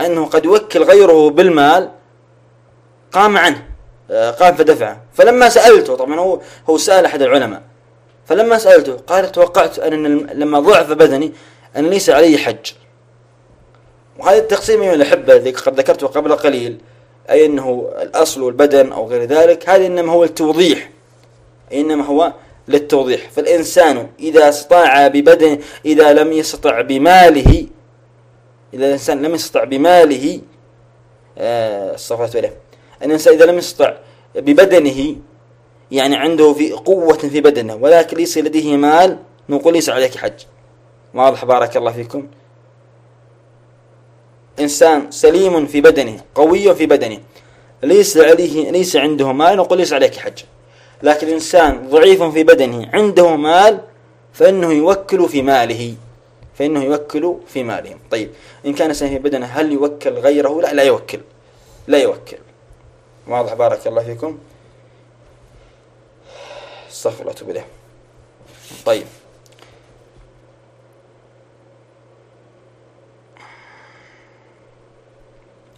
أنه قد يوكل غيره بالمال قام عنه آه، قام فدفعه. فلما سألته طبعا هو هو سأل أحد العلماء. فلما سألته قال توقعت أن لما ضعف بدني أن ليس علي حج. وهذا التقسيم من الأحبة الذي قد ذكرته قبل قليل أي أنه الأصل والبدن أو غير ذلك هذا إنما هو التوضيح. إنما هو للتوضيح. فالإنسان إذا استطاع ببدن إذا لم يستطع بماله إذا الإنسان لم يستطع بماله آه استغفرت له الإنسان إذا لم يستطع ببدنه يعني عنده في قوة في بدنه ولكن ليس لديه مال نقول ليس عليك حج. واضح بارك الله فيكم. إنسان سليم في بدنه قوي في بدنه ليس عليه ليس عنده مال نقول ليس عليك حج. لكن إنسان ضعيف في بدنه عنده مال فإنه يوكل في ماله. فإنه يوكل في ماله طيب إن كان سليم في بدنه هل يوكل غيره؟ لا لا يوكل. لا يوكل. واضح بارك الله فيكم. استغفر الله إليه. طيب.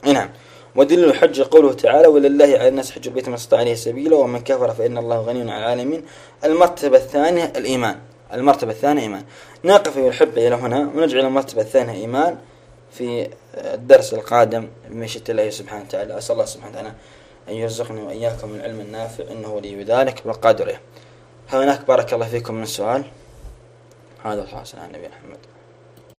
نعم. ودليل الحج قوله تعالى ولله على الناس حج البيت من استطاع عليه سبيلا ومن كفر فإن الله غني عن العالمين. المرتبة الثانية الإيمان. المرتبة الثانية إيمان. نقف الأحبة إلى هنا ونجعل المرتبة الثانية إيمان في الدرس القادم بمشيئة الله سبحانه وتعالى. أسأل الله سبحانه وتعالى أن يرزقني وإياكم العلم النافع إنه ولي ذلك والقادر هناك بارك الله فيكم من السؤال؟ هذا الحاصل عن النبي محمد.